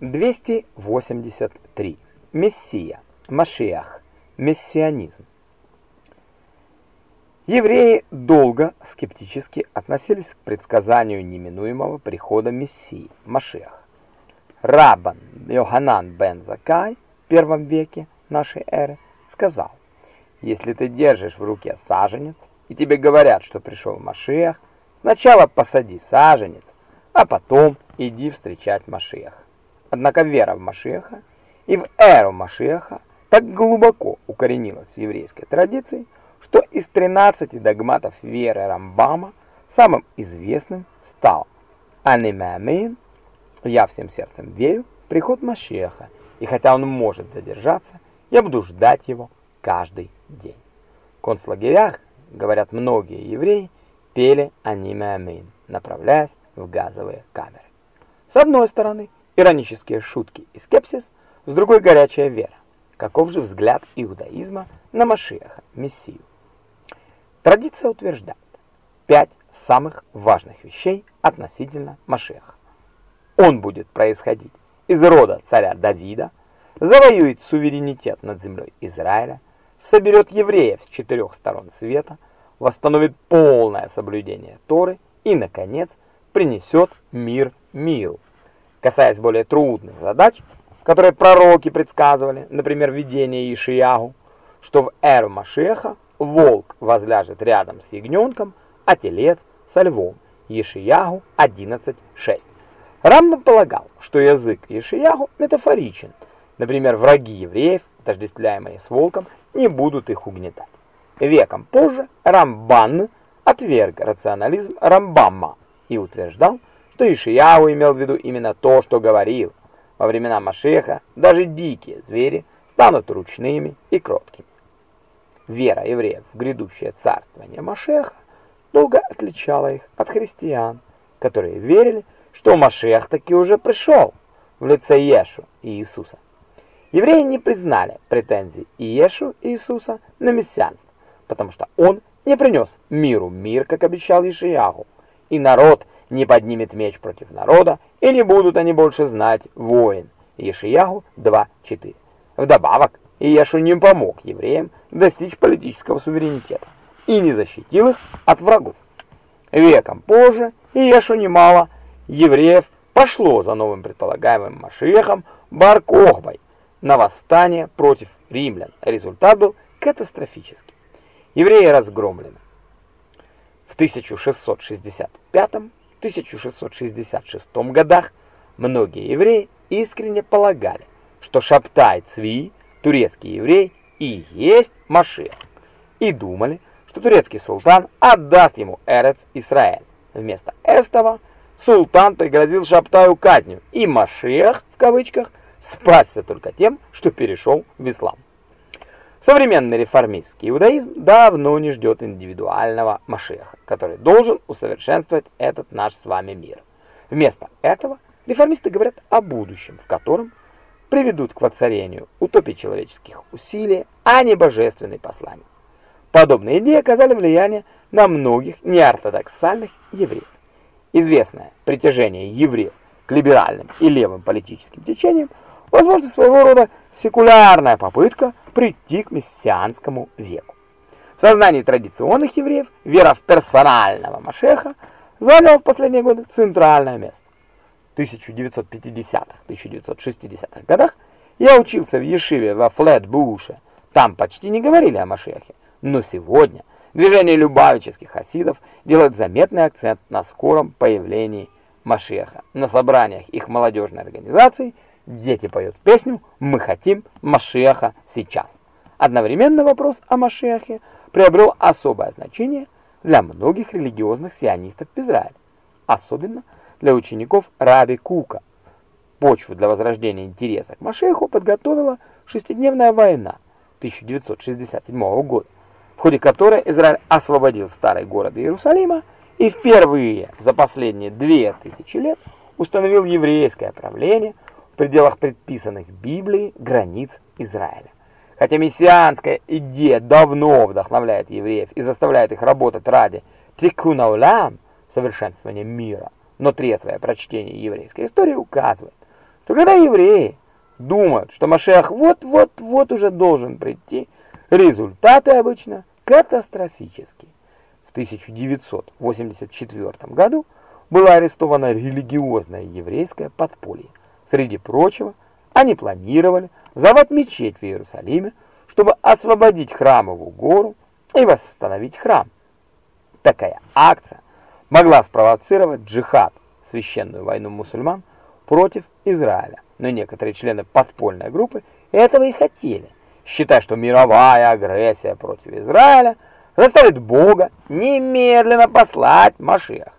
283. Мессия, Машиах, мессианизм. Евреи долго скептически относились к предсказанию неминуемого прихода Мессии, Машиах. Рабан Йоханан бен Закай в первом веке нашей эры сказал, «Если ты держишь в руке саженец, и тебе говорят, что пришел Машиах, сначала посади саженец, а потом иди встречать Машиаха». Однако вера в Машиаха и в эру Машиаха так глубоко укоренилась в еврейской традиции, что из 13 догматов веры Рамбама самым известным стал «Анимамин» «Я всем сердцем верю в приход Машиаха, и хотя он может задержаться, я буду ждать его каждый день». В концлагерях, говорят многие евреи, пели «Анимамин», направляясь в газовые камеры. С одной стороны, иронические шутки и скепсис, с другой горячая вера. Каков же взгляд иудаизма на Машиаха, Мессию? Традиция утверждает пять самых важных вещей относительно Машиаха. Он будет происходить из рода царя Давида, завоюет суверенитет над землей Израиля, соберет евреев с четырех сторон света, восстановит полное соблюдение Торы и, наконец, принесет мир миру. Касаясь более трудных задач, которые пророки предсказывали, например, видение Ишиягу, что в эру Машеха волк возляжет рядом с ягненком, а телец со львом. Ешиягу 11.6. Рамбам полагал, что язык Ешиягу метафоричен. Например, враги евреев, отождествляемые с волком, не будут их угнетать. Веком позже Рамбан отверг рационализм Рамбамма и утверждал, что Ишияу имел в виду именно то, что говорил. Во времена Машеха даже дикие звери станут ручными и кроткими. Вера евреев в грядущее царствование Машеха долго отличала их от христиан, которые верили, что Машех таки уже пришел в лице Иешу и Иисуса. Евреи не признали претензий Иешу и Иисуса на мессианство, потому что он не принес миру мир, как обещал Ишиягу, и народ не поднимет меч против народа, и не будут они больше знать воин. Ешиягу 2.4. Вдобавок, Иешу не помог евреям достичь политического суверенитета и не защитил их от врагов. Веком позже Иешу немало евреев пошло за новым предполагаемым Машехом Бар-Кохбой на восстание против римлян. Результат был катастрофический. Евреи разгромлены. В 1665 1666 годах многие евреи искренне полагали, что Шабтай Цви, турецкий еврей, и есть Машех, и думали, что турецкий султан отдаст ему Эрец Исраэль. Вместо этого султан пригрозил Шабтаю казнью, и Машех, в кавычках, спасся только тем, что перешел в ислам. Современный реформистский иудаизм давно не ждет индивидуального Машеха, который должен усовершенствовать этот наш с вами мир. Вместо этого реформисты говорят о будущем, в котором приведут к воцарению утопии человеческих усилий, а не божественный посланец. Подобные идеи оказали влияние на многих неортодоксальных евреев. Известное притяжение евреев к либеральным и левым политическим течениям возможно, своего рода секулярная попытка прийти к мессианскому веку. В сознании традиционных евреев вера в персонального Машеха заняла в последние годы центральное место. В 1950-1960-х годах я учился в Ешиве во Флетбуше. Там почти не говорили о Машехе. Но сегодня движение любавических хасидов делает заметный акцент на скором появлении Машеха. На собраниях их молодежной организации – Дети поют песню «Мы хотим Машиаха сейчас». Одновременно вопрос о Машиахе приобрел особое значение для многих религиозных сионистов в Израиле, особенно для учеников Раби Кука. Почву для возрождения интереса к Машеху подготовила шестидневная война 1967 года, в ходе которой Израиль освободил старый город Иерусалима и впервые за последние две тысячи лет установил еврейское правление – пределах предписанных Библией границ Израиля. Хотя мессианская идея давно вдохновляет евреев и заставляет их работать ради тикунаулям, совершенствования мира, но трезвое прочтение еврейской истории указывает, то когда евреи думают, что Машех вот-вот-вот уже должен прийти, результаты обычно катастрофические. В 1984 году было арестовано религиозное еврейское подполье. Среди прочего, они планировали взорвать мечеть в Иерусалиме, чтобы освободить храмовую гору и восстановить храм. Такая акция могла спровоцировать джихад, священную войну мусульман, против Израиля. Но некоторые члены подпольной группы этого и хотели, считая, что мировая агрессия против Израиля заставит Бога немедленно послать Машиах.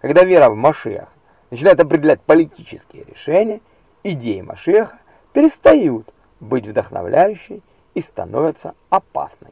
Когда вера в Машиах начинает определять политические решения, идеи Машиаха перестают быть вдохновляющей и становятся опасной.